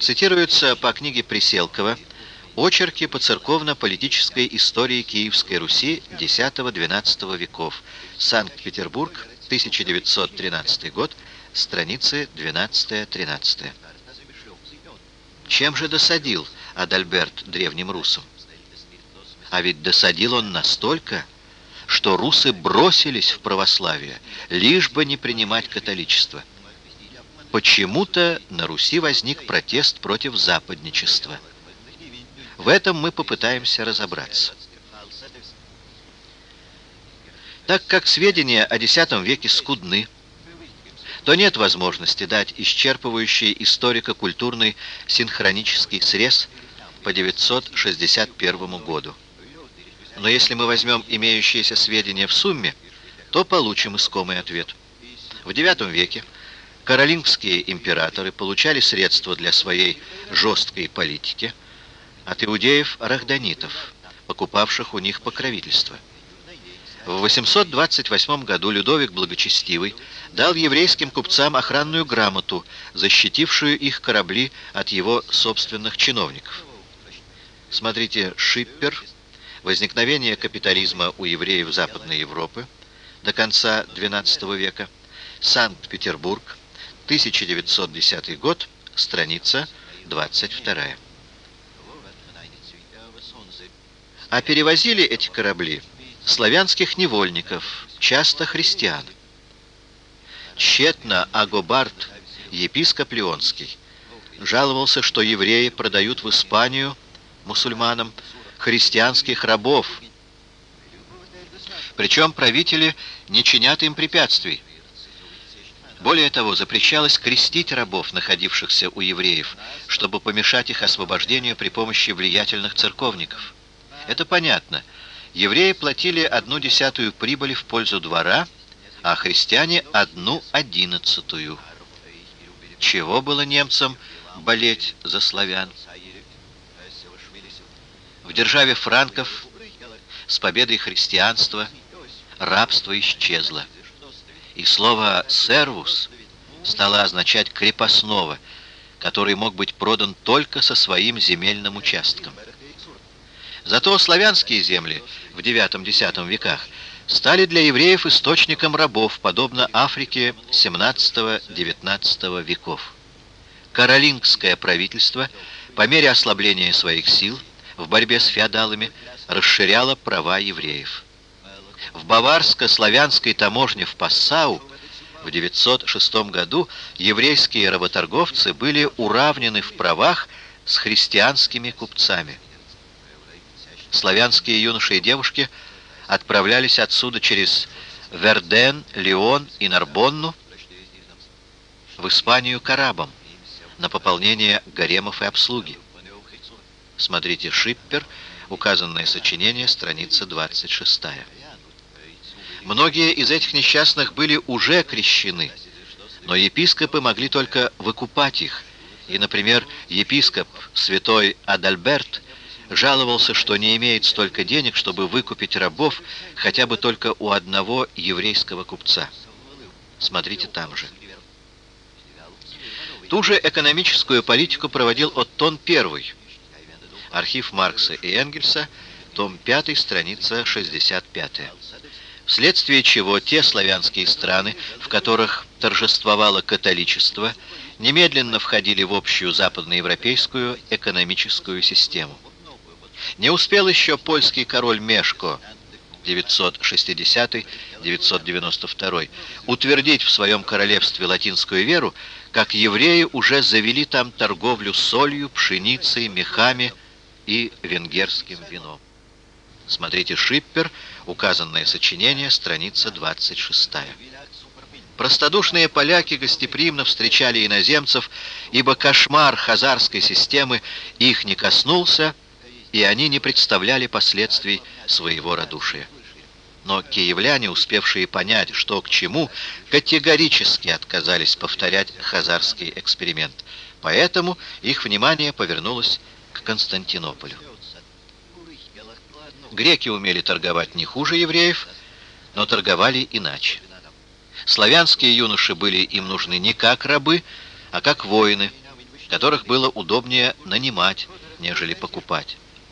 Цитируются по книге Приселкова очерки по церковно-политической истории Киевской Руси X-XII веков. Санкт-Петербург, 1913 год, страницы 12-13. Чем же досадил Адальберт древним русам? А ведь досадил он настолько, что русы бросились в православие, лишь бы не принимать католичество. Почему-то на Руси возник протест против западничества. В этом мы попытаемся разобраться. Так как сведения о X веке скудны, то нет возможности дать исчерпывающий историко-культурный синхронический срез по 961 году. Но если мы возьмем имеющиеся сведения в сумме, то получим искомый ответ. В IX веке каролингские императоры получали средства для своей жесткой политики от иудеев-рахданитов, покупавших у них покровительство. В 828 году Людовик Благочестивый дал еврейским купцам охранную грамоту, защитившую их корабли от его собственных чиновников. Смотрите «Шиппер», возникновение капитализма у евреев Западной Европы до конца XII века, Санкт-Петербург, 1910 год, страница 22. А перевозили эти корабли славянских невольников, часто христиан. Тщетно Агобард, епископ Леонский, жаловался, что евреи продают в Испанию мусульманам христианских рабов. Причем правители не чинят им препятствий. Более того, запрещалось крестить рабов, находившихся у евреев, чтобы помешать их освобождению при помощи влиятельных церковников. Это понятно. Евреи платили одну десятую прибыли в пользу двора, а христиане одну одиннадцатую. Чего было немцам болеть за славян? В державе франков с победой христианства рабство исчезло. И слово «сервус» стало означать «крепостного», который мог быть продан только со своим земельным участком. Зато славянские земли в IX-X веках стали для евреев источником рабов, подобно Африке XVII-XIX веков. Каролингское правительство по мере ослабления своих сил – в борьбе с феодалами расширяла права евреев. В баварско-славянской таможне в Пассау в 906 году еврейские работорговцы были уравнены в правах с христианскими купцами. Славянские юноши и девушки отправлялись отсюда через Верден, Леон и Нарбонну в Испанию к арабам на пополнение гаремов и обслуги. Смотрите Шиппер, указанное сочинение, страница 26. Многие из этих несчастных были уже крещены, но епископы могли только выкупать их, и, например, епископ святой Адальберт жаловался, что не имеет столько денег, чтобы выкупить рабов хотя бы только у одного еврейского купца. Смотрите там же. Ту же экономическую политику проводил Оттон I, Архив Маркса и Энгельса, том 5, страница 65. Вследствие чего те славянские страны, в которых торжествовало католичество, немедленно входили в общую западноевропейскую экономическую систему. Не успел еще польский король Мешко 960-992 утвердить в своем королевстве латинскую веру, как евреи уже завели там торговлю солью, пшеницей, мехами, и венгерским вином. Смотрите Шиппер, указанное сочинение, страница 26. Простодушные поляки гостеприимно встречали иноземцев, ибо кошмар хазарской системы их не коснулся, и они не представляли последствий своего радушия. Но киевляне, успевшие понять, что к чему, категорически отказались повторять хазарский эксперимент. Поэтому их внимание повернулось к Константинополю. Греки умели торговать не хуже евреев, но торговали иначе. Славянские юноши были им нужны не как рабы, а как воины, которых было удобнее нанимать, нежели покупать.